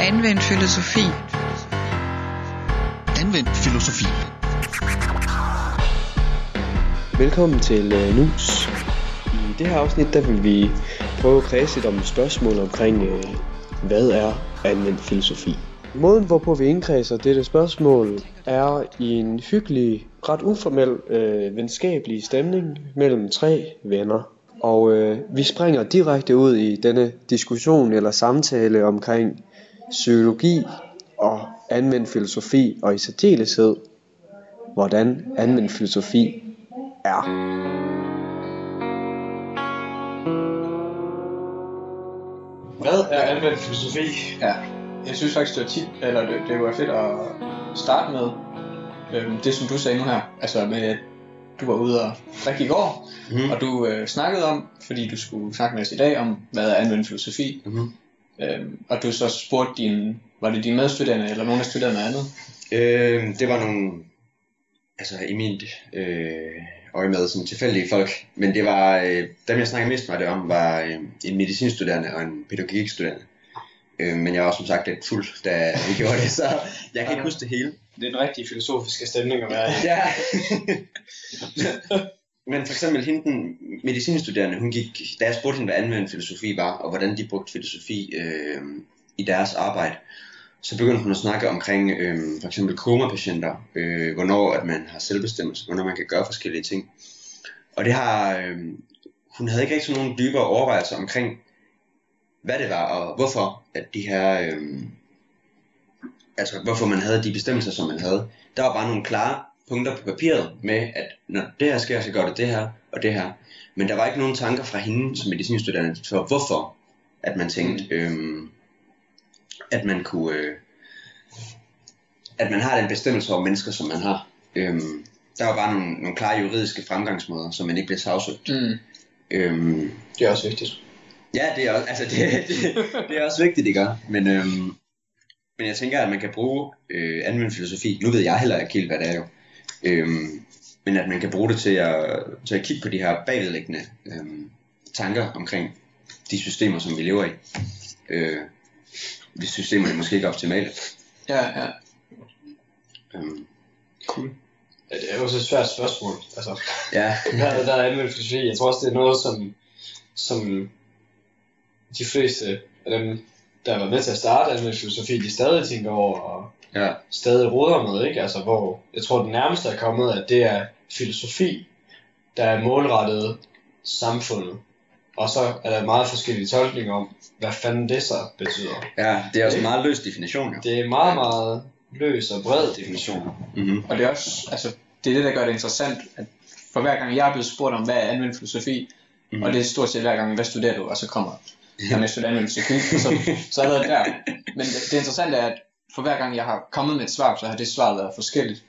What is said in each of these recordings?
Anvendt filosofi. Anvendt filosofi. Velkommen til uh, NUS. I det her afsnit, der vil vi prøve at kredse lidt om spørgsmål omkring, uh, hvad er anvendt filosofi? Måden, hvorpå vi indkredser dette spørgsmål, er i en hyggelig, ret uformel, uh, venskabelig stemning mellem tre venner. Og uh, vi springer direkte ud i denne diskussion eller samtale omkring psykologi og anvendt filosofi, og i særdeleshed, hvordan anvendt filosofi er. Hvad er anvendt filosofi? Ja, jeg synes faktisk, det var tit, eller det, det var fedt at starte med øhm, det, som du sagde nu her. Altså med, at du var ude og drikke i går, Mhm. og du øh, snakkede om, fordi du skulle snakke med os i dag om, hvad er anvendt filosofi. Mhm. Øhm, og du så spurgte din, var det dine medstuderende, eller nogle af studerende noget andet? Øh, det var nogle, altså i mit øh, øje med sådan tilfældige folk, men det var, øh, dem jeg snakkede mest med det om, var øh, en medicinstuderende og en pædagogikstuderende. Øh, men jeg var som sagt lidt fuld, da vi gjorde det, så jeg kan ikke huske det hele. Det er den rigtige filosofiske stemning at være i. Ja. Men for eksempel hende, den medicinstuderende, hun gik, da jeg spurgte hende, hvad anvendt filosofi var, og hvordan de brugte filosofi øh, i deres arbejde, så begyndte hun at snakke omkring øh, for eksempel komapatienter, øh, hvornår at man har selvbestemmelse, hvornår man kan gøre forskellige ting. Og det har, øh, hun havde ikke rigtig nogen dybere overvejelser omkring, hvad det var, og hvorfor at de her, øh, altså hvorfor man havde de bestemmelser, som man havde. Der var bare nogle klare punkter på papiret med, at når det her sker, så gør det det her og det her. Men der var ikke nogen tanker fra hende som medicinstuderende for, hvorfor at man tænkte, øhm, at man kunne, øh, at man har den bestemmelse over mennesker, som man har. Øhm, der var bare nogle, nogle klare juridiske fremgangsmåder, som man ikke bliver sagsøgt. Mm, Øhm, det er også vigtigt. Ja, det er, også, altså det, det, det er også vigtigt, det gør. Men, øhm, men jeg tænker, at man kan bruge øh, anvendt filosofi. Nu ved jeg heller ikke helt, hvad det er jo. Øhm, men at man kan bruge det til at, til at kigge på de her bagvedliggende øhm, tanker omkring de systemer, som vi lever i. Øh, hvis systemerne måske ikke er optimale. Ja, ja. Øhm, Cool. Ja, det er jo så et svært spørgsmål. Altså, ja, hvad der er anvendt filosofi? Jeg tror også, det er noget, som, som de fleste af dem, der været med til at starte anvendt filosofi, de stadig tænker over og ja, stadig råder med, ikke? Altså, hvor jeg tror, det nærmeste er kommet, at det er filosofi, der er målrettet samfundet. Og så er der meget forskellige tolkninger om, hvad fanden det så betyder. ja, det er også en meget løs definition jo. Det er meget, meget løs og bred definition. Mm-hmm. Og det er også, altså, det er det, der gør det interessant, at for hver gang jeg er blevet spurgt om, hvad er anvendt filosofi, Mhm. mm. og det er stort set hver gang, hvad studerer du, og så kommer jeg med studerer anvendt filosofi, så, så er det der. Men det, det interessante er, at for hver gang jeg har kommet med et svar, så har det svar været forskelligt.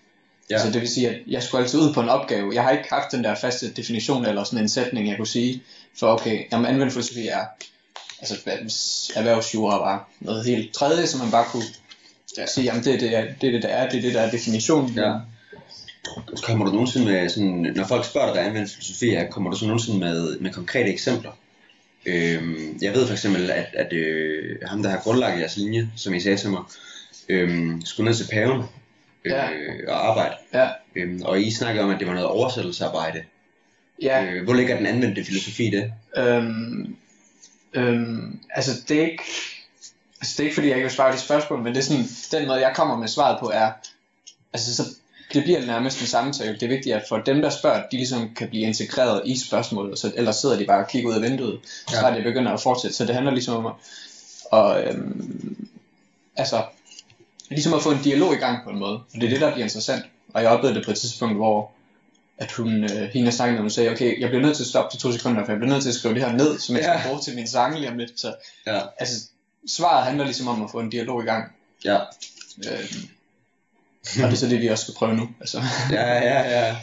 Ja. Så det vil sige, at jeg skulle altid ud på en opgave. Jeg har ikke haft den der faste definition, eller sådan en sætning, jeg kunne sige, for okay, jamen anvendt filosofi er, altså erhvervsjura var noget helt tredje, som man bare kunne ja. sige, jamen det er det, det, er det, der er, det er det, der er definitionen. Ja. Kommer du nogensinde med sådan, når folk spørger dig, hvad anvendt filosofi er, kommer du så nogensinde med, med konkrete eksempler? Øhm, jeg ved for eksempel, at, at øh, ham, der har grundlagt jeres linje, som I sagde til mig, øhm, skulle ned til paven øh, Ja. og arbejde. Ja. Øhm, og I snakkede om, at det var noget oversættelsesarbejde. Ja, Øh, hvor ligger den anvendte filosofi i det? øhm, øhm, altså det er ikke, altså det er ikke fordi jeg ikke vil svare på de spørgsmål, men det er sådan, den måde jeg kommer med svaret på er, altså så det bliver nærmest en samtale. Det er vigtigt, at for dem, der spørger, de ligesom kan blive integreret i spørgsmålet, så ellers sidder de bare og kigger ud af vinduet, så Ja. er det begynder at fortsætte. Så det handler ligesom om at, og, øhm, altså, ligesom at få en dialog i gang på en måde. Og det er det, der bliver interessant. Og jeg oplevede det på et tidspunkt, hvor at hun, øh, hende snakkede med, hun sagde, okay, jeg bliver nødt til at stoppe til to sekunder, for jeg bliver nødt til at skrive det her ned, som jeg skal Ja. bruge til min sang lige om lidt. Så Ja. altså, svaret handler ligesom om at få en dialog i gang. Ja. Øh, og det er så det, vi også skal prøve nu. Altså, Ja, ja, ja.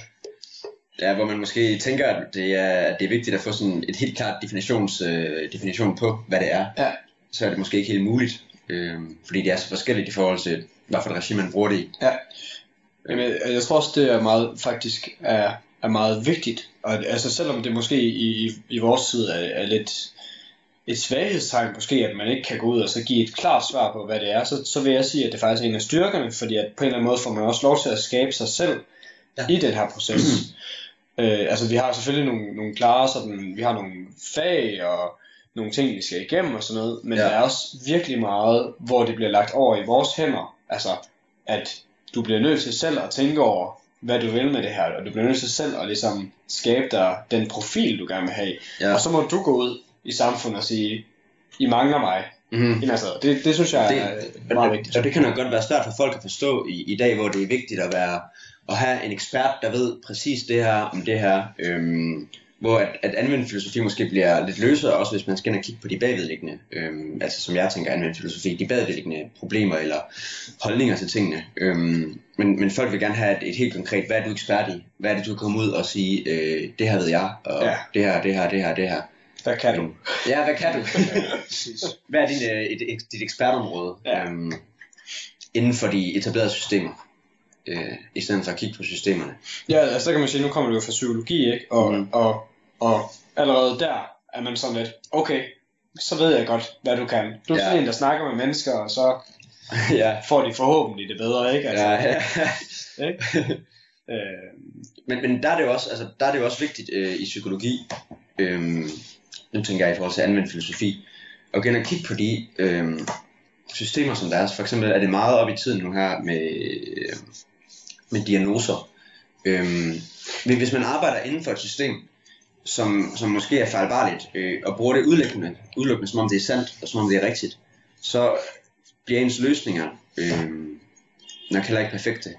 Ja, hvor man måske tænker, at det er, det er vigtigt at få sådan et helt klart definitions, øh, definition på, hvad det er. Ja. Så er det måske ikke helt muligt, øh, fordi det er så forskelligt i forhold til, hvad for et regime man bruger det i. Jamen, jeg, tror også, det er meget, faktisk er, er meget vigtigt. Og, altså, selvom det måske i, i, vores tid er, er lidt et svaghedstegn måske, at man ikke kan gå ud og så give et klart svar på, hvad det er, så, så vil jeg sige, at det faktisk er en af styrkerne, fordi at på en eller anden måde får man også lov til at skabe sig selv Ja. ja. i den her proces. øh, altså vi har selvfølgelig nogle, nogle klare, sådan, vi har nogle fag og nogle ting, vi skal igennem og sådan noget, men Ja. der er også virkelig meget, hvor det bliver lagt over i vores hænder, altså at du bliver nødt til selv at tænke over, hvad du vil med det her, og du bliver nødt til selv at ligesom skabe dig den profil, du gerne vil have. Ja. Og så må du gå ud i samfundet og sige, I mangler mig. Mm-hmm. Altså, det, det synes jeg er det, meget og, vigtigt. og det kan nok godt være svært for folk at forstå i, i dag, hvor det er vigtigt at være at have en ekspert, der ved præcis det her om det her. Øhm, hvor at, at anvendt filosofi måske bliver lidt løsere, også hvis man skal ind og kigge på de bagvedliggende, øhm, altså som jeg tænker anvendt filosofi, de bagvedliggende problemer eller holdninger til tingene. Øhm, men, men folk vil gerne have et, et helt konkret, hvad er du ekspert i? Hvad er det, du kan komme ud og sige, øh, det her ved jeg, og Ja. det her, det her, det her, det her. Hvad kan du? Ja, hvad kan du? Hvad er din, øh, et, et, dit ekspertområde Ja. øhm, inden for de etablerede systemer? Øh, I stedet for at kigge på systemerne. Ja, altså der kan man sige, nu kommer du jo fra psykologi, ikke? Og, mm. og, og allerede der er man sådan lidt, okay, så ved jeg godt, hvad du kan. Du er Ja. sådan en, der snakker med mennesker, og så ja. får de forhåbentlig det bedre, ikke? Altså, ja, ja. Ikke? øh, Men, men der er det jo også, altså, der er det jo også vigtigt øh, i psykologi, øhm, nu tænker jeg i forhold til anvendt filosofi, at gå ind og kigge på de øhm, systemer, som der er. For eksempel er det meget op i tiden nu her med, øh, med diagnoser. Øhm, men hvis man arbejder inden for et system, som, som måske er fejlbarligt, øh, og bruger det udelukkende, udelukkende, som om det er sandt, og som om det er rigtigt, så bliver ens løsninger øh, nok heller ikke perfekte.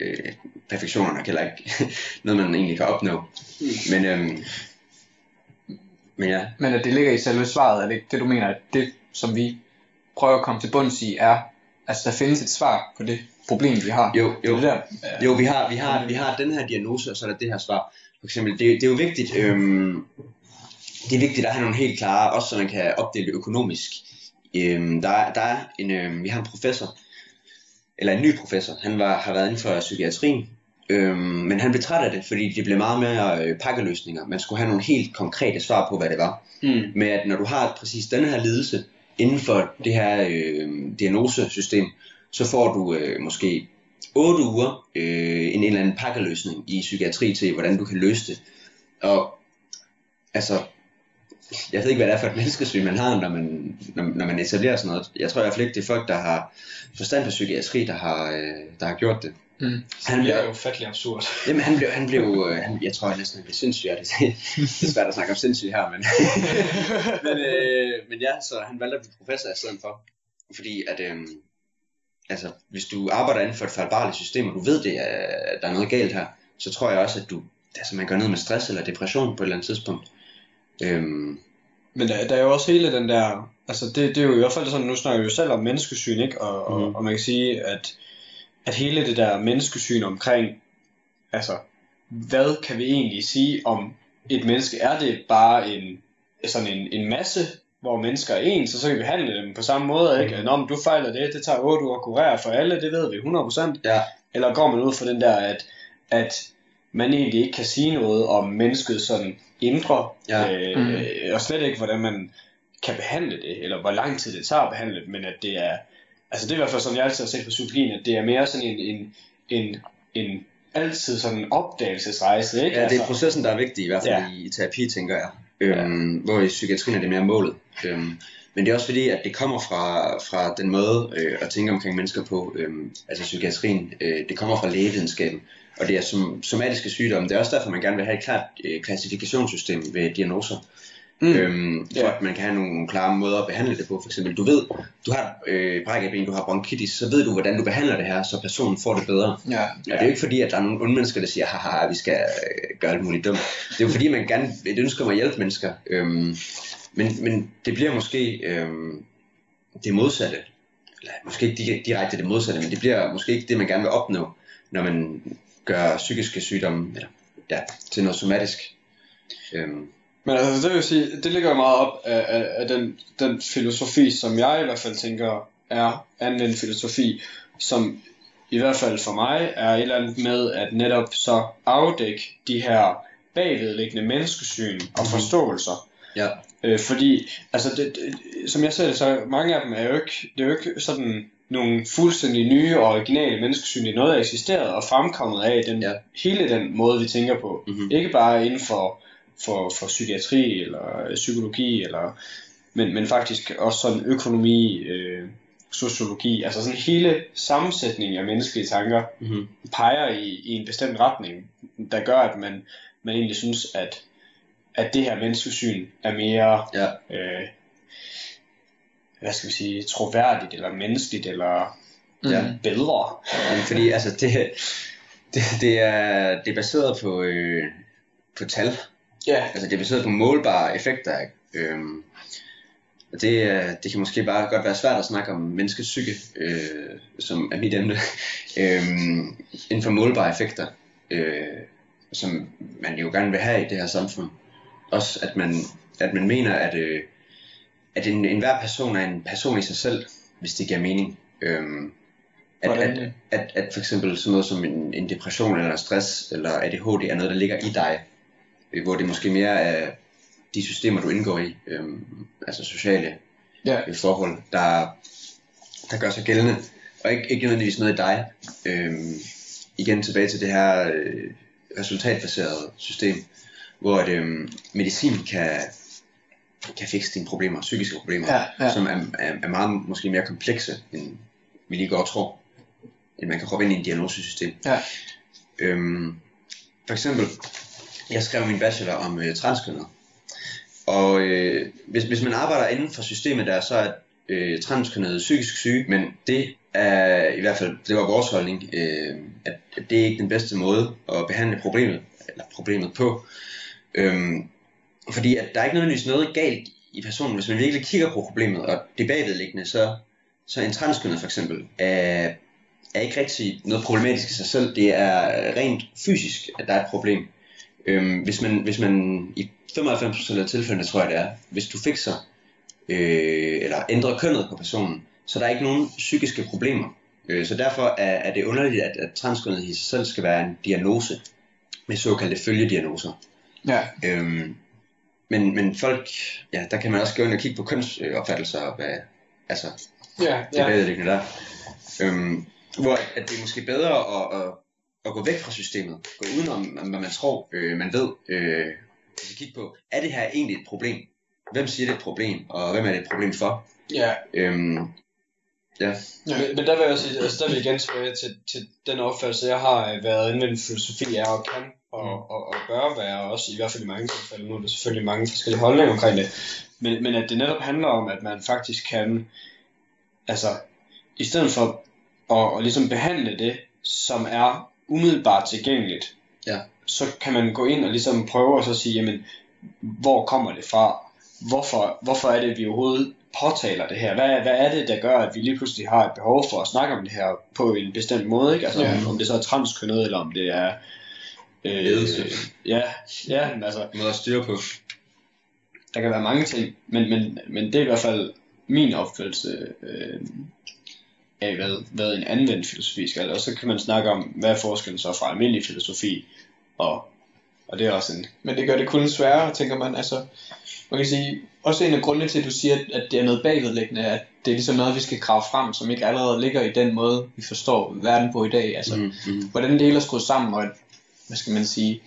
Øh, perfektionen er nok heller ikke noget, man egentlig kan opnå. Men, øhm, men ja, Men at det ligger i selve svaret, er det ikke det, du mener, at det, som vi prøver at komme til bunds i, er, altså der findes et svar på det problem, vi har. jo, jo. det der, Jo, vi har, vi har, vi har den her diagnose, og så er der det her svar. For eksempel, det, det er jo vigtigt, øhm, det er vigtigt at have nogle helt klare, også så man kan opdele det økonomisk. Øhm, der, er- der er en, øhm, vi har en professor, eller en ny professor, han var, har været inden for psykiatrien, øhm, men han blev træt af det, fordi det blev meget mere øh, pakkeløsninger. Man skulle have nogle helt konkrete svar på, hvad det var. mm, med at når du har præcis denne her lidelse inden for det her øh, diagnosesystem, så får du øh, måske 8 uger øh, en, en eller anden pakkeløsning i psykiatri til, hvordan du kan løse det. Og altså, jeg ved ikke, hvad det er for et menneskesyn, man har, når man, når, når man etablerer sådan noget. Jeg tror i hvert fald ikke, det er folk, der har forstand på psykiatri, der har, øh, der har gjort det. Mm. Han det er jo fattelig absurd. Jamen, han blev, han blev øh, han, jeg tror jeg næsten, han blev sindssyg af det. det er svært at snakke om sindssyg her, men, men, øh, men ja, så han valgte at blive professor i stedet for. Fordi at, øh, altså, hvis du arbejder inden for et fejlbarligt system, og du ved, det er, der er noget galt her, så tror jeg også, at du, altså, man gør noget med stress eller depression på et eller andet tidspunkt. Øhm, Men der, der er jo også hele den der, altså det, det er jo i hvert fald sådan, nu snakker vi jo selv om menneskesyn, ikke? Og, og, Mhm. og man kan sige, at, at hele det der menneskesyn omkring, altså, hvad kan vi egentlig sige om et menneske? Er det bare en, sådan en, en masse, hvor mennesker er ens, og så kan vi behandle dem på samme måde, ikke? Nå, men du fejler det, det tager 8 uger at kurere for alle, det ved vi 100%. ja, Eller går man ud for den der, at, at man egentlig ikke kan sige noget om mennesket sådan indre, Ja. øh, og slet ikke, hvordan man kan behandle det, eller hvor lang tid det tager at behandle det, men at det er, altså det er i hvert fald sådan, jeg altid har set på psykologien, at det er mere sådan en, en, en, en altid sådan en opdagelsesrejse, ikke? ja, det er altså, processen, der er vigtig, i hvert fald Ja. i, i terapi, tænker jeg. Øhm, Hvor i psykiatrien er det mere målet. Øhm, men det er også fordi, at det kommer fra, fra den måde øh, at tænke omkring mennesker på, øhm, altså psykiatrien, øh, det kommer fra lægevidenskaben, og det er som, somatiske sygdomme. Det er også derfor, man gerne vil have et klart øh, klassifikationssystem ved diagnoser mm. Øhm, Ja. at man kan have nogle, nogle klare måder at behandle det på. For eksempel, du ved, du har øh, brækket ben, du har bronkitis, så ved du, hvordan du behandler det her, så personen får det bedre. Ja. Og det er jo ikke fordi, at der er nogle onde mennesker, der siger, haha, vi skal øh, gøre alt muligt dumt. Det er jo fordi, man gerne et ønske om at hjælpe mennesker. Øhm, men, men det bliver måske øhm, det modsatte. Eller måske ikke di- direkte det modsatte, men det bliver måske ikke det, man gerne vil opnå, når man gør psykiske sygdomme eller, ja, til noget somatisk. Øhm, Men altså, det vil sige, det ligger jo meget op af, af, af den, den filosofi, som jeg i hvert fald tænker er anvendt filosofi, som i hvert fald for mig er et eller andet med at netop så afdække de her bagvedliggende menneskesyn og Mhm. forståelser. ja, Øh, fordi, altså, det, det, som jeg ser det, så mange af dem er jo ikke, det er jo ikke sådan nogle fuldstændig nye og originale menneskesyn. Det er noget, der eksisteret og fremkommet af den, Ja. hele den måde, vi tænker på. Mhm. Ikke bare inden for, for, for psykiatri eller psykologi, eller, men, men faktisk også sådan økonomi, øh, sociologi, altså sådan hele sammensætningen af menneskelige tanker Mhm. peger i, i en bestemt retning, der gør, at man, man egentlig synes, at, at det her menneskesyn er mere, Ja. øh, hvad skal vi sige, troværdigt, eller menneskeligt, eller Ja. Mm. bedre. Men fordi altså det, det, det, er, det er baseret på, øh, på tal. Ja, Altså det er baseret på målbare effekter. Ikke? Øhm, og det, er- det kan måske bare godt være svært at snakke om menneskets psyke, øh, som er mit emne, øhm, inden for målbare effekter, øh, som man jo gerne vil have i det her samfund. Også at man, at man mener, at, øh, at en, enhver person er en person i sig selv, hvis det giver mening. Øhm, at, Hvordan at, at, at for eksempel sådan noget som en, en depression eller stress eller ADHD er noget, der ligger i dig, øh, hvor det måske mere er de systemer, du indgår i, øhm, altså sociale Ja. øh, forhold, der, der gør sig gældende, og ikke, ikke nødvendigvis noget i dig. Øhm, igen tilbage til det her øh, resultatbaserede system, hvor at, øhm, medicin kan, kan fikse dine problemer, psykiske problemer, Ja, ja. som er, er, er meget måske mere komplekse, end vi lige godt tror, end man kan hoppe ind i en diagnosesystem. Ja. Øhm, for eksempel, jeg skrev min bachelor om øh, transkønnet. Og øh, hvis, hvis man arbejder inden for systemet der, så er øh, transkønnet psykisk syge, men det er i hvert fald, det var vores holdning, øh, at, at det er ikke den bedste måde at behandle problemet, eller problemet på. Øhm, fordi at der er ikke nødvendigvis noget galt i personen, hvis man virkelig kigger på problemet, og det bagvedliggende, så, så en transkønnet for eksempel, er, er ikke rigtig noget problematisk i sig selv. Det er rent fysisk, at der er et problem. Øhm, hvis, man, hvis man i 95% af tilfældene, tror jeg det er, hvis du fikser øh, eller ændrer kønnet på personen, så er der ikke nogen psykiske problemer. Øh, så derfor er, er det underligt, at, at transkønnet i sig selv skal være en diagnose med såkaldte følgediagnoser. Ja. Øhm, men, men folk, ja, der kan man også gå ind og kigge på kønsopfattelser, og hvad, altså ja, det ja. bagvedliggende der. Øhm, hvor at det er måske bedre at, at, at gå væk fra systemet, gå udenom, hvad man tror, øh, man ved, øh, altså kigge på, er det her egentlig et problem? Hvem siger det er et problem, og hvem er det et problem for? ja. Øhm, ja, Men, men der vil jeg sige, altså der vil jeg igen tilbage til, til den opfattelse, jeg har af, hvad anvendt filosofi er og kan og, og, og bør være, også i hvert fald i mange tilfælde. Nu er der selvfølgelig mange forskellige holdninger omkring det. Men, men at det netop handler om, at man faktisk kan, altså i stedet for at, at ligesom behandle det, som er umiddelbart tilgængeligt, Ja. så kan man gå ind og ligesom prøve at så sige, jamen, hvor kommer det fra? Hvorfor, hvorfor er det, at vi overhovedet påtaler det her? Hvad, hvad er det, der gør, at vi lige pludselig har et behov for at snakke om det her på en bestemt måde? Ikke? Altså, Ja. om, om det så er transkønnet, eller om det er... Øh, Ledelse. ja, ja, altså, måde at styre på. der kan være mange ting, men, men, men det er i hvert fald min opfattelse øh, af, hvad, hvad en anvendt filosofi skal. Og så kan man snakke om, hvad er forskellen så fra almindelig filosofi, og, og det er også en... Men det gør det kun sværere, tænker man. Altså, man kan sige, også en af grundene til, at du siger, at- det er noget bagvedliggende, at det er ligesom noget, vi skal grave frem, som ikke allerede ligger i den måde, vi forstår verden på i dag. Altså, Mm, mm. hvordan det hele er skruet sammen, og at, hvad skal man sige,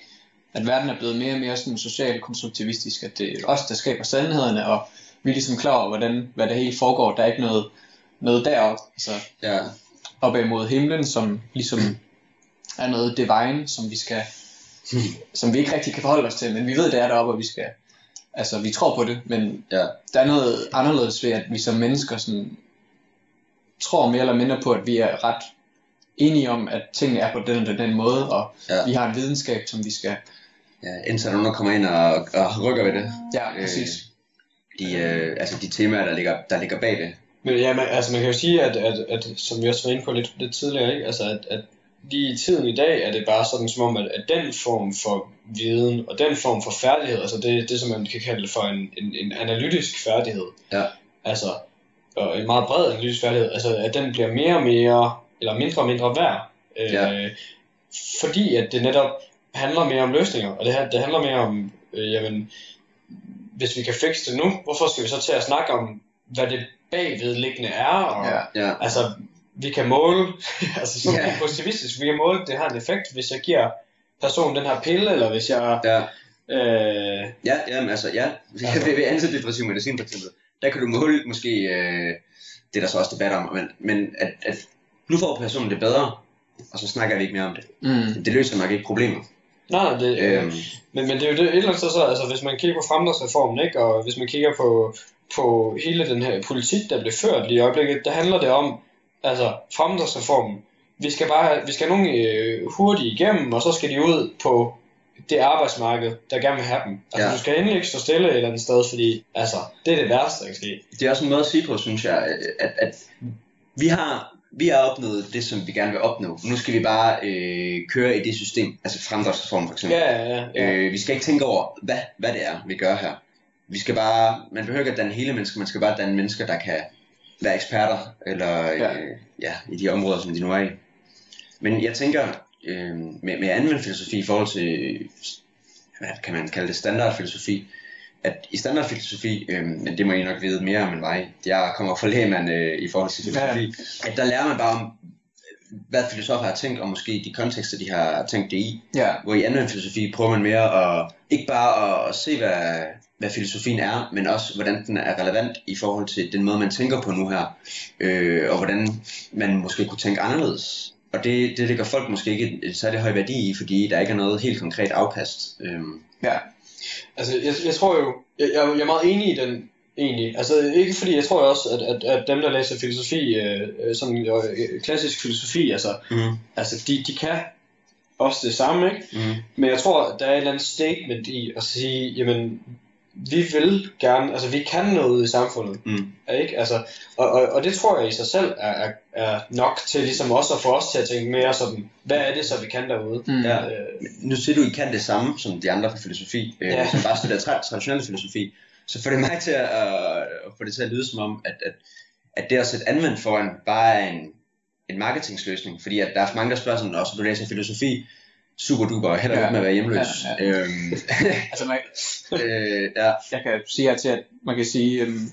at verden er blevet mere og mere sådan socialt konstruktivistisk, at det er os, der skaber sandhederne, og vi er ligesom klar over, hvordan, hvad der hele foregår. Der er ikke noget, noget deroppe, altså Ja, op imod himlen, som ligesom er noget divine, som vi skal, som vi ikke rigtig kan forholde os til, men vi ved, det er deroppe, og vi skal, altså vi tror på det, men ja, der er noget anderledes ved, at vi som mennesker sådan, tror mere eller mindre på, at vi er ret enige om, at tingene er på den og den måde, og Ja. vi har en videnskab, som vi skal... ja. Indtil der er nogen, der kommer ind og, og rykker ved det. Ja, Øh, præcis. De, øh, altså de temaer, der ligger, der ligger bagved. Men ja, man, altså man kan jo sige, at, at, at som vi også var inde på lidt, lidt tidligere, ikke? Altså at, at lige i tiden i dag er det bare sådan som om, at, at den form for viden og den form for færdighed, altså det, det som man kan kalde for en, en, en analytisk færdighed, Ja. altså og en meget bred analytisk færdighed, altså at den bliver mere og mere, eller mindre og mindre værd, øh, Ja. fordi at det netop handler mere om løsninger, og det, det handler mere om, øh, jamen, hvis vi kan fikse det nu, hvorfor skal vi så til at snakke om, hvad det bagvedliggende er? Og, Ja. Ja. Altså, vi kan måle, altså sådan Ja. yeah. positivistisk, vi kan måle, det har en effekt, hvis jeg giver personen den her pille, eller hvis jeg... Ja. Øh, Ja, jamen, altså, ja. Altså. Ved, ved antidepressiv medicin for eksempel, der kan du måle måske, øh, det er der så også debat om, men, men at, at nu får personen det bedre, og så snakker vi ikke mere om det. Mm. Det løser nok ikke problemet. nej, det, øh, Øhm, men, men det er jo det, et eller andet sted så, altså hvis man kigger på fremdriftsreformen, ikke, og hvis man kigger på, på hele den her politik, der blev ført lige i øjeblikket, der handler det om, altså fremdriftsreformen, vi skal bare have, vi skal have nogle øh, hurtigt igennem, og så skal de ud på det arbejdsmarked, der gerne vil have dem. Altså, Ja. du skal endelig ikke stå stille et eller andet sted, fordi altså, det er det værste, der kan ske. det er også en måde at sige på, synes jeg, at, at vi har vi har opnået det, som vi gerne vil opnå. Nu skal vi bare øh, køre i det system, altså fremdriftsreform for eksempel. Ja, ja, ja. Øh, vi skal ikke tænke over, hvad, hvad det er, vi gør her. Vi skal bare, man behøver ikke at danne hele mennesker, man skal bare danne mennesker, der kan være eksperter, eller Ja. ja. Øh, ja, i de områder, som de nu er i. Men jeg tænker, øh, med, med anvendt filosofi i forhold til, hvad kan man kalde det, standardfilosofi, at i standardfilosofi, øh, men det må I nok vide mere om end mig, jeg kommer fra lægemand øh, i forhold til filosofi, at der lærer man bare om, hvad filosofer har tænkt, og måske de kontekster, de har tænkt det i Ja. hvor i anvendt filosofi prøver man mere at, ikke bare at, at se, hvad, hvad filosofien er, men også hvordan den er relevant i forhold til den måde, man tænker på nu her, øh, og hvordan man måske kunne tænke anderledes. Og det, det ligger folk måske ikke et, et særlig høj værdi i, fordi der ikke er noget helt konkret afkast. Øhm, Ja. Altså, jeg, jeg tror jo, jeg, jeg, jeg er meget enig i den, egentlig. Altså, ikke fordi, jeg tror også, at, at, at dem, der læser filosofi, øh, øh, sådan øh, klassisk filosofi, altså, mm, altså de, de kan også det samme, ikke? mm, Men jeg tror, der er et eller andet statement i at sige, jamen, vi vil gerne, altså vi kan noget i samfundet, mm, ikke? Altså, og, og, og det tror jeg i sig selv er, er, er nok til ligesom også at få os til at tænke mere sådan, hvad er det så, vi kan derude? Mm. Ja. Øh, nu siger du, I kan det samme som de andre fra filosofi, øh, Ja. som bare studerer tra- traditionel filosofi. Så får det mig til at, at få det til at lyde som om, at, at, at det at sætte anvendt foran bare er en, en marketingsløsning. Fordi at der er mange, der spørger sådan, også du læser filosofi, super duper, og heller Ja. med at være hjemløs. Ja, Ja. Øhm, Altså, man, øh, ja. jeg kan sige her til, at man kan sige, øhm,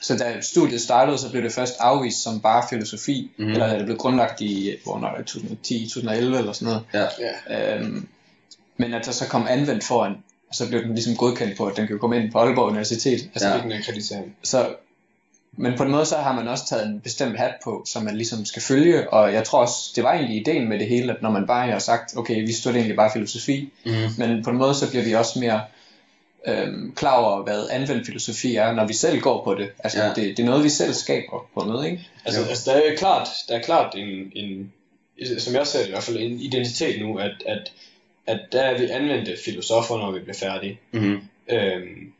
så da studiet startede, så blev det først afvist som bare filosofi, mm. Mhm. eller det blev grundlagt i hvornår, er det, 2010, 2011 eller sådan noget. Ja. ja. Øhm, men at der så kom anvendt foran, og så blev den ligesom godkendt på, at den kan komme ind på Aalborg Universitet. Altså, Ja. ikke en akkreditering. så, men på en måde så har man også taget en bestemt hat på, som man ligesom skal følge, og jeg tror også, det var egentlig ideen med det hele, at når man bare har sagt, okay, vi studerer egentlig bare filosofi, Mm, men på en måde så bliver vi også mere øhm, klar over, hvad anvendt filosofi er, når vi selv går på det. Altså, Ja. det, det er noget, vi selv skaber på måde, ikke? Altså, Jo. altså der er klart, der er klart en, en, som jeg ser det i hvert fald, en identitet nu, at, at, at der er vi anvendte filosofer, når vi bliver færdige. mm, Øhm,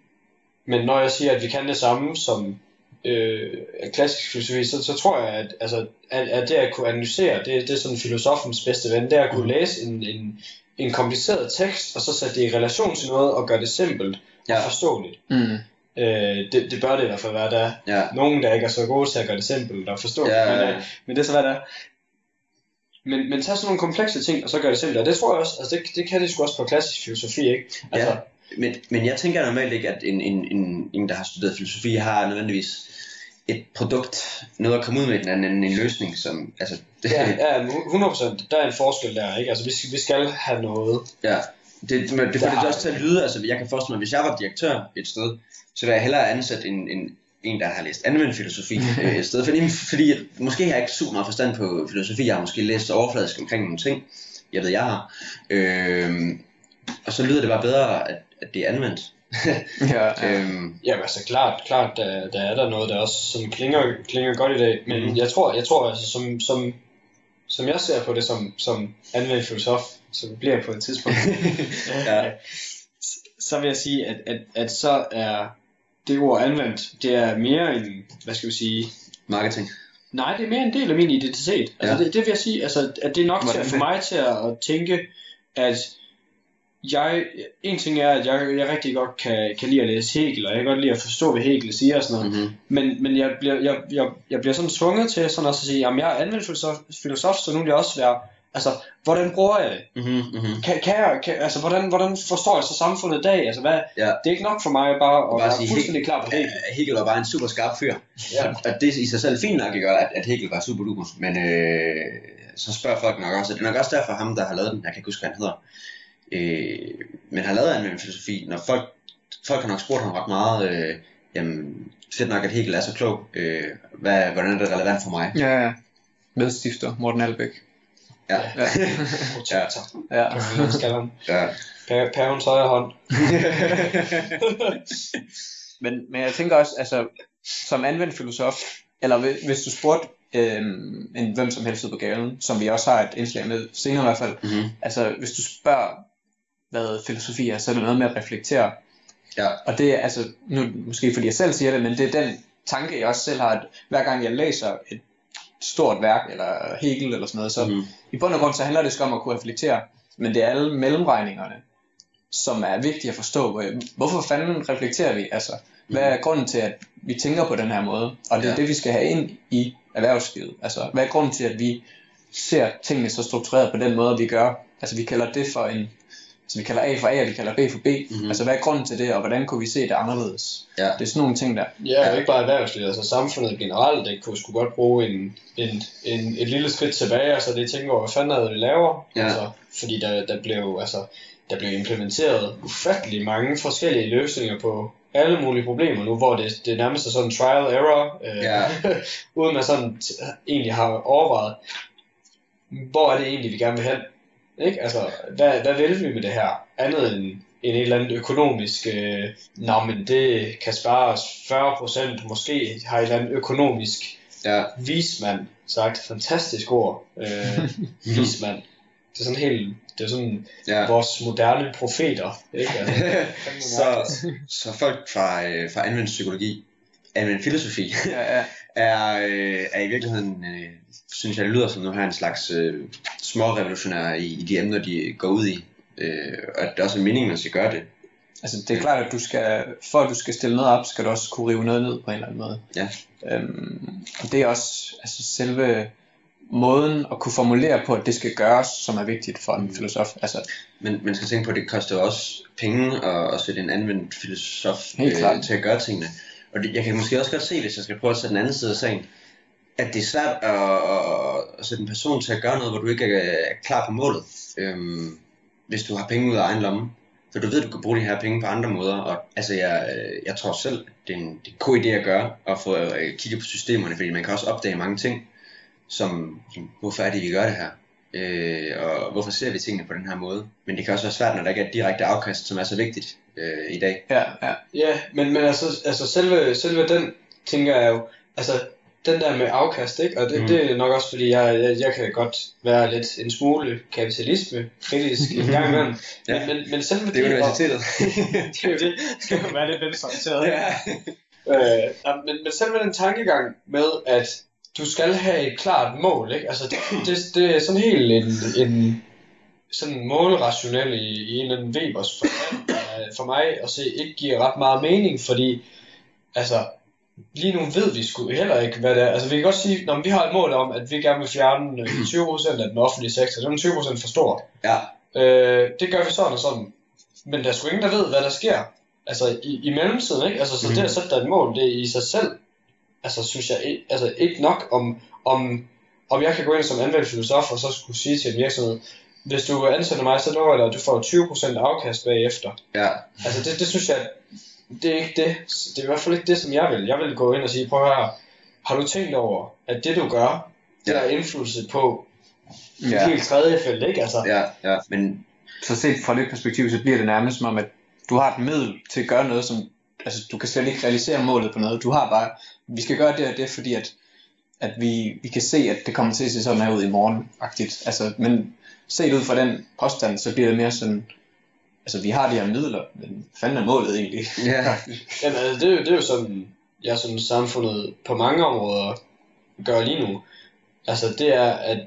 men når jeg siger, at vi kan det samme som øh, klassisk filosofi, så, så tror jeg, at, altså, at, at det at kunne analysere, det, det er sådan filosofens bedste ven, det er at kunne læse en, en, en kompliceret tekst, og så sætte det i relation til noget, og gøre det simpelt og Ja. forståeligt. Mm. Øh, det, det bør det i hvert fald være, der er ja. nogen, der ikke er så gode til at gøre det simpelt og forståeligt, Ja, men, ja, øh, men det er så, hvad det er. Men, men tag sådan nogle komplekse ting, og så gør det simpelt, og det tror jeg også, altså det, det kan det sgu også på klassisk filosofi, ikke? Altså, Ja. Men, men jeg tænker normalt ikke, at en, en, en, en, der har studeret filosofi, har nødvendigvis et produkt, noget at komme ud med den anden en løsning, som, altså, det, Ja, ja, 100%. Der er en forskel der, ikke? Altså, vi skal, vi skal have noget. Ja, det, men det får det også til at lyde, altså jeg kan forestille mig, hvis jeg var direktør et sted, så ville jeg hellere ansætte en, en, en der har læst anvendt filosofi øh, et sted, fordi, fordi måske har jeg ikke super meget forstand på filosofi, jeg har måske læst overfladisk omkring nogle ting, jeg ved jeg har, øh, og så lyder det bare bedre, at, at det er anvendt. Ja, ja. øhm, Jamen altså, klart, klart der, der er der noget, der også sådan klinger, klinger godt i dag. Men mm. jeg tror, jeg tror altså, som, som, som jeg ser på det som, som anvendt filosof, som bliver på et tidspunkt, Ja. så vil jeg sige, at, at, at så er det ord anvendt, det er mere en, hvad skal vi sige, marketing. Nej, det er mere en del af min identitet. Altså, Ja. det, det vil jeg sige, altså, at det er nok til Hvordan at få det? mig til at, at tænke, at jeg, en ting er, at jeg, jeg rigtig godt kan, kan lide at læse Hegel, og jeg kan godt lide at forstå, hvad Hegel siger og sådan noget. Mm-hmm. Men, men jeg, bliver, jeg, jeg, jeg bliver sådan tvunget til sådan også at sige, jamen jeg er anvendt filosof, filosof, så nu vil jeg også være Altså, hvordan bruger jeg det? Mhm, mhm. Kan, kan jeg, kan, altså, hvordan, hvordan forstår jeg så samfundet i dag? Altså, hvad, Ja. Det er ikke nok for mig bare at Bare være sige, fuldstændig klar på det. Hegel var bare en super skarp fyr. Ja. Og det er i sig selv fint nok, ikke, at, at Hegel var super duper. Men øh, så spørger folk nok også, og det er nok også derfor ham, der har lavet den, jeg kan ikke huske, hvad han hedder, øh, men har lavet anvendt filosofi, når folk, folk har nok spurgt ham ret meget, øh, jamen, fedt nok, at Hegel er så klog, øh, hvad, hvordan er det relevant for mig? Ja, ja. Medstifter Morten Albæk. Ja. Ja. Ja. Ham. ja. Pa- Pavens højre hånd. Men, men jeg tænker også, altså, som anvendt filosof, eller hvis, du spurgte øhm, en hvem som helst ude på gaden, som vi også har et indslag med senere i hvert fald, mm-hmm. altså hvis du spørger, hvad filosofi er, så er det noget med at reflektere. Ja. Og det er altså, nu måske fordi jeg selv siger det, men det er den tanke, jeg også selv har, at hver gang jeg læser et stort værk, eller Hegel eller sådan noget, så Mhm. i bund og grund så handler det om at kunne reflektere, men det er alle mellemregningerne, som er vigtige at forstå. Hvor- Hvorfor fanden reflekterer vi? Altså, hvad er grunden til, at vi tænker på den her måde? Og det er Ja. det, vi skal have ind i erhvervslivet. Altså, hvad er grunden til, at vi ser tingene så struktureret på den måde, vi gør? Altså, vi kalder det for en... Altså, vi kalder A for A, og vi kalder B for B. Mhm. Mm-hmm. Altså, hvad er grunden til det, og hvordan kunne vi se det anderledes? Ja. Det er sådan nogle ting der. Ja, og ikke bare erhvervslivet, altså samfundet generelt, det kunne sgu godt bruge en, en, en, et lille skridt tilbage, og så det tænker over, hvad fanden er det, vi laver? Ja. Altså, fordi der, der blev, altså, der blev implementeret ufattelig mange forskellige løsninger på alle mulige problemer nu, hvor det, det nærmest er sådan trial error, øh, Ja. uden man sådan t- egentlig har overvejet, hvor er det egentlig, vi gerne vil hen? Ikke? Altså, hvad, hvad vil vi med det her? Andet end, end et eller andet økonomisk, øh, nå, men det kan spare os 40%, måske har et eller andet økonomisk Ja. vismand sagt, fantastisk ord, øh, vismand. Det er sådan helt, det er sådan ja. vores moderne profeter, ikke? Altså, så, så folk fra, øh, fra anvendt psykologi, anvendt filosofi, Ja, ja. Er, øh, er i virkeligheden, øh, synes jeg, det lyder som nu her en slags øh, små revolutionære i, i de emner, de går ud i. Øh, og at det også er meningen, at skal gøre det. Altså, det er klart, at du skal, for at du skal stille noget op, skal du også kunne rive noget ned på en eller anden måde. Ja. Øhm, og det er også altså, selve måden at kunne formulere på, at det skal gøres, som er vigtigt for en filosof. Altså, Men man skal tænke på, at det koster også penge at, at sætte en anvendt filosof klart. til at gøre tingene. Og det, jeg kan måske også godt se, hvis jeg skal prøve at sætte den anden side af sagen, at det er svært at, at, at sætte en person til at gøre noget, hvor du ikke er, klar på målet. Øhm, hvis du har penge ud af egen lomme. For du ved, du kan bruge de her penge på andre måder. Og altså, jeg, jeg tror selv, det er, en, det er en god idé at gøre, at få øh, kigget på systemerne, fordi man kan også opdage mange ting, som, som hvorfor er det, vi gør det her? Øh, og hvorfor ser vi tingene på den her måde? Men det kan også være svært, når der ikke er et direkte afkast, som er så vigtigt øh, i dag. ja, ja. Ja, men, men altså, altså selve, selve den, tænker jeg jo, altså den der med afkast, ikke? og det, mm. det er nok også fordi, jeg, jeg, jeg kan godt være lidt en smule kapitalisme kritisk en gang imellem, Ja. men, men, men selve Det er universitetet. det er jo det, skal jo være lidt venstreorienteret. ja. Øh, ja, men, men selve den tankegang med, at du skal have et klart mål, ikke? Altså, det, det, det er sådan helt en, en sådan målrationel i, i en eller anden Webers forstand, for mig at se ikke giver ret meget mening, fordi altså, lige nu ved vi sgu heller ikke, hvad det er. Altså, vi kan godt sige, at vi har et mål om, at vi gerne vil fjerne øh, 20% af den offentlige sektor. Den er 20% for stor. ja. Øh, det gør vi sådan og sådan. Men der er sgu ingen, der ved, hvad der sker. Altså i, i mellemtiden, ikke? Altså, så det at sætte dig et mål, det er i sig selv, altså synes jeg ikke, altså, ikke nok om, om, om jeg kan gå ind som anvendt filosof og så skulle sige til en virksomhed, hvis du ansætter mig, så lover jeg at du får 20% afkast bagefter. ja. Altså det, det synes jeg, det er ikke det. Det er i hvert fald ikke det, som jeg vil. Jeg vil gå ind og sige, prøv høre, har du tænkt over, at det du gør, det Ja. har indflydelse på et ja. helt tredje felt, ikke? Altså, ja, ja. Men Så set fra det perspektiv, så bliver det nærmest som om, at du har et middel til at gøre noget, som altså, du kan slet ikke realisere målet på noget. Du har bare, vi skal gøre det og det, fordi at, at vi, vi kan se, at det kommer til at se sådan her ud i morgen. -agtigt. Altså, men set ud fra den påstand, så bliver det mere sådan, altså vi har de her midler, men fanden er målet egentlig? Ja. Jamen, altså, det, er jo, det er jo sådan, jeg synes samfundet på mange områder gør lige nu. Altså det er, at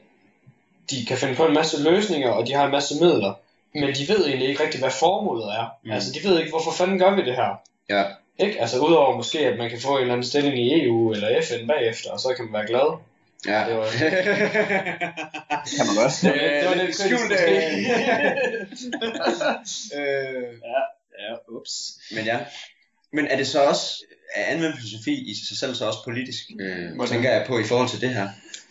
de kan finde på en masse løsninger, og de har en masse midler, men de ved egentlig ikke rigtig, hvad formålet er. Mm. Altså de ved ikke, hvorfor fanden gør vi det her? ja, Ikke? Altså udover måske, at man kan få en eller anden stilling i EU eller FN bagefter, og så kan man være glad. Ja. Det var, Kan man godt. det, var, det var lidt skjult, kritisk, øh, Ja, ups. men ja. Men er det så også, er anvendt filosofi i sig selv så også politisk? Øh, Hvordan? tænker jeg på i forhold til det her.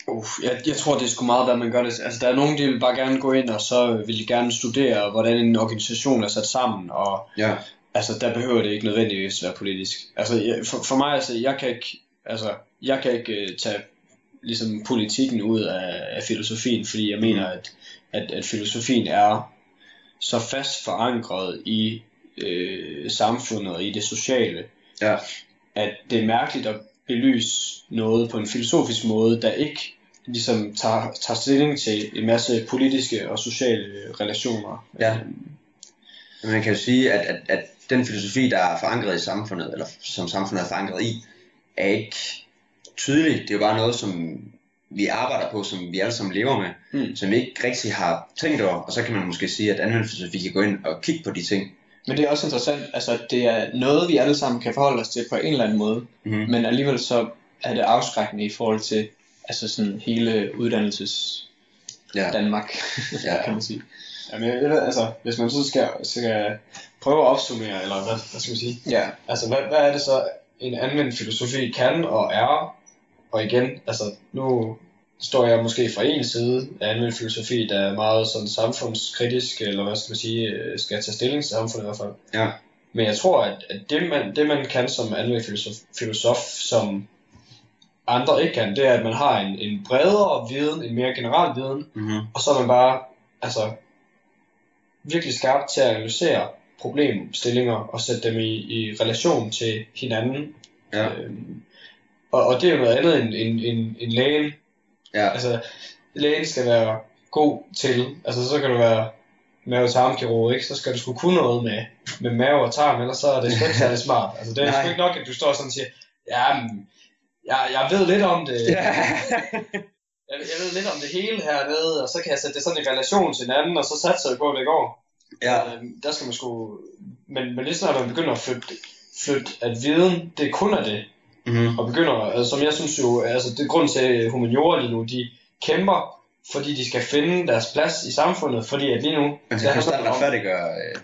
Uh, jeg, jeg tror, det er sgu meget, hvad man gør det. Altså, der er nogen, der vil bare gerne gå ind, og så vil de gerne studere, hvordan en organisation er sat sammen, og Ja. Altså, der behøver det ikke nødvendigvis være politisk. Altså, jeg, for, for mig, altså, jeg kan ikke, altså, jeg kan ikke uh, tage ligesom politikken ud af, af filosofien, fordi jeg mener, at, at, at filosofien er så fast forankret i øh, samfundet og i det sociale, Ja. at det er mærkeligt at belyse noget på en filosofisk måde, der ikke ligesom tager, tager stilling til en masse politiske og sociale relationer. Ja. Man kan jo sige, at, at, at den filosofi, der er forankret i samfundet, eller som samfundet er forankret i, er ikke tydelig. Det er jo bare noget, som vi arbejder på, som vi alle sammen lever med, Mm. som vi ikke rigtig har tænkt over. Og så kan man måske sige, at anvendt filosofi kan gå ind og kigge på de ting. Men det er også interessant, altså at det er noget, vi alle sammen kan forholde os til på en eller anden måde, Mm-hmm. men alligevel så er det afskrækkende i forhold til altså sådan hele uddannelses Ja. Danmark, Ja. kan man sige. Jamen, jeg altså, hvis man så skal, skal prøve at opsummere, eller hvad, hvad skal man sige? Ja, Altså, hvad, hvad er det så, en anvendt filosofi kan og er? Og igen, altså, nu står jeg måske fra en side af anvendt filosofi, der er meget sådan samfundskritisk, eller hvad skal man sige, øh, skal tage stilling til samfundet i hvert fald. Ja. Men jeg tror, at, at det, man, det man kan som anvendt filosof, filosof, som andre ikke kan, det er, at man har en, en bredere viden, en mere generel viden, Mm-hmm. og så er man bare altså, virkelig skarp til at analysere problemstillinger og sætte dem i, i relation til hinanden. Ja. Øhm, og, og det er jo noget andet end, end, end, end lægen. Ja. Altså, lægen skal være god til, altså så kan du være mave-tarmkirurg, ikke? Så skal du sgu kunne noget med, med mave og tarm, ellers så er det ikke særlig smart. Altså, det er sgu ikke nok, at du står sådan og siger, ja, jeg, jeg ved lidt om det, Ja. jeg, jeg ved lidt om det hele hernede, og så kan jeg sætte det sådan i relation til hinanden, og så satser vi på, at det går. ja. Øhm, der skal man sgu... Men, men lige snart man begynder at flytte, flytte at viden, det kun er det, Mm-hmm. og begynder, altså, som jeg synes jo, altså det er grund til, at humaniora lige nu, de kæmper, fordi de skal finde deres plads i samfundet, fordi at lige nu... Man det skal konstant retfærdiggøre, øh,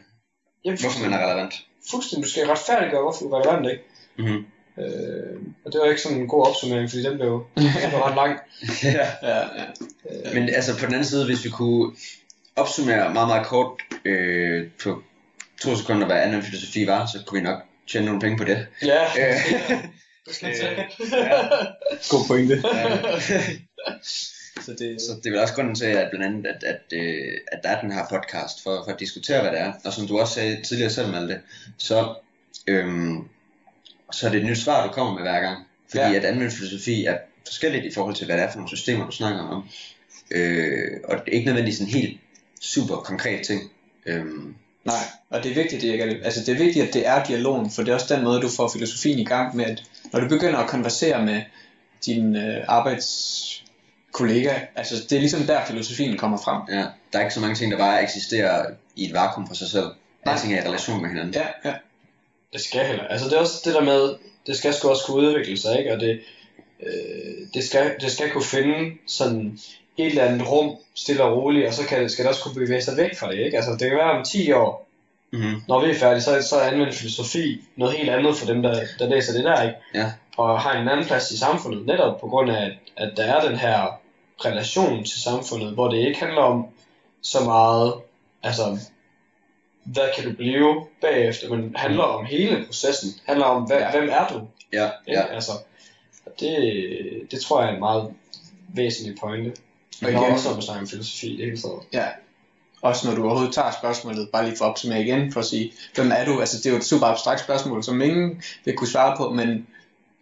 Jamen, hvorfor man er relevant. Fuldstændig, du skal retfærdiggøre, hvorfor du er relevant, ikke? Mm-hmm. Øh, og det var ikke sådan en god opsummering, fordi den blev, den blev ret lang. ja. ja, ja. Øh, Men altså på den anden side, hvis vi kunne opsummere meget, meget kort øh, på to sekunder, hvad anvendt filosofi var, så kunne vi nok tjene nogle penge på det. ja, Øh, det skal til. ja. God pointe. Ja. Så det, Så det er vel også grunden til, at blandt andet, at, at, øh, at der er den her podcast, for, for at diskutere, hvad det er. Og som du også sagde tidligere selv, Malte, så, øhm, så er det et nyt svar, du kommer med hver gang. Fordi Ja. at anvendt filosofi er forskelligt i forhold til, hvad det er for nogle systemer, du snakker om. Øh, og det er ikke nødvendigvis en helt super konkret ting. Øhm, Nej, og det er vigtigt, det er. Altså det er vigtigt, at det er dialogen, for det er også den måde, du får filosofien i gang med, at når du begynder at konversere med din øh, arbejdskollega, altså det er ligesom der, filosofien kommer frem. ja, der er ikke så mange ting, der bare eksisterer i et vakuum for sig selv. Alting er i relation med hinanden. Ja, ja. Det skal heller. Altså det er også det der med, det skal sgu også kunne udvikle sig, ikke? Og det, øh, det, skal, det skal kunne finde sådan et eller andet rum, stille og roligt, og så kan, skal det også kunne bevæge sig væk fra det, ikke? Altså det kan være om 10 år, Mm-hmm. når vi er færdige, så, så er anvendt filosofi noget helt andet for dem, der, der læser det der, ikke? Ja. Og har en anden plads i samfundet, netop på grund af, at, at der er den her relation til samfundet, hvor det ikke handler om så meget, altså, hvad kan du blive bagefter, men handler om hele processen, handler om, hvad, Ja. hvem er du? Ja, ja. Altså, og det, det tror jeg er en meget væsentlig pointe. Og igen- også når man snakker om filosofi i det hele taget. Ja. Også når du overhovedet tager spørgsmålet, bare lige for at opsummere igen, for at sige, hvem er du? Altså det er jo et super abstrakt spørgsmål, som ingen vil kunne svare på, men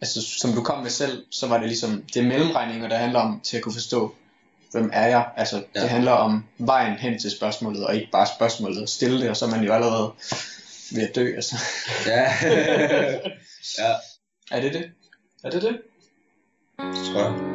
altså, som du kom med selv, så var det ligesom, det er mellemregninger, der handler om til at kunne forstå, hvem er jeg? Altså ja. Det handler om vejen hen til spørgsmålet, og ikke bare spørgsmålet og stille det, og så er man jo allerede ved at dø. Altså. ja. ja, Er det det? Er det det? det tror jeg.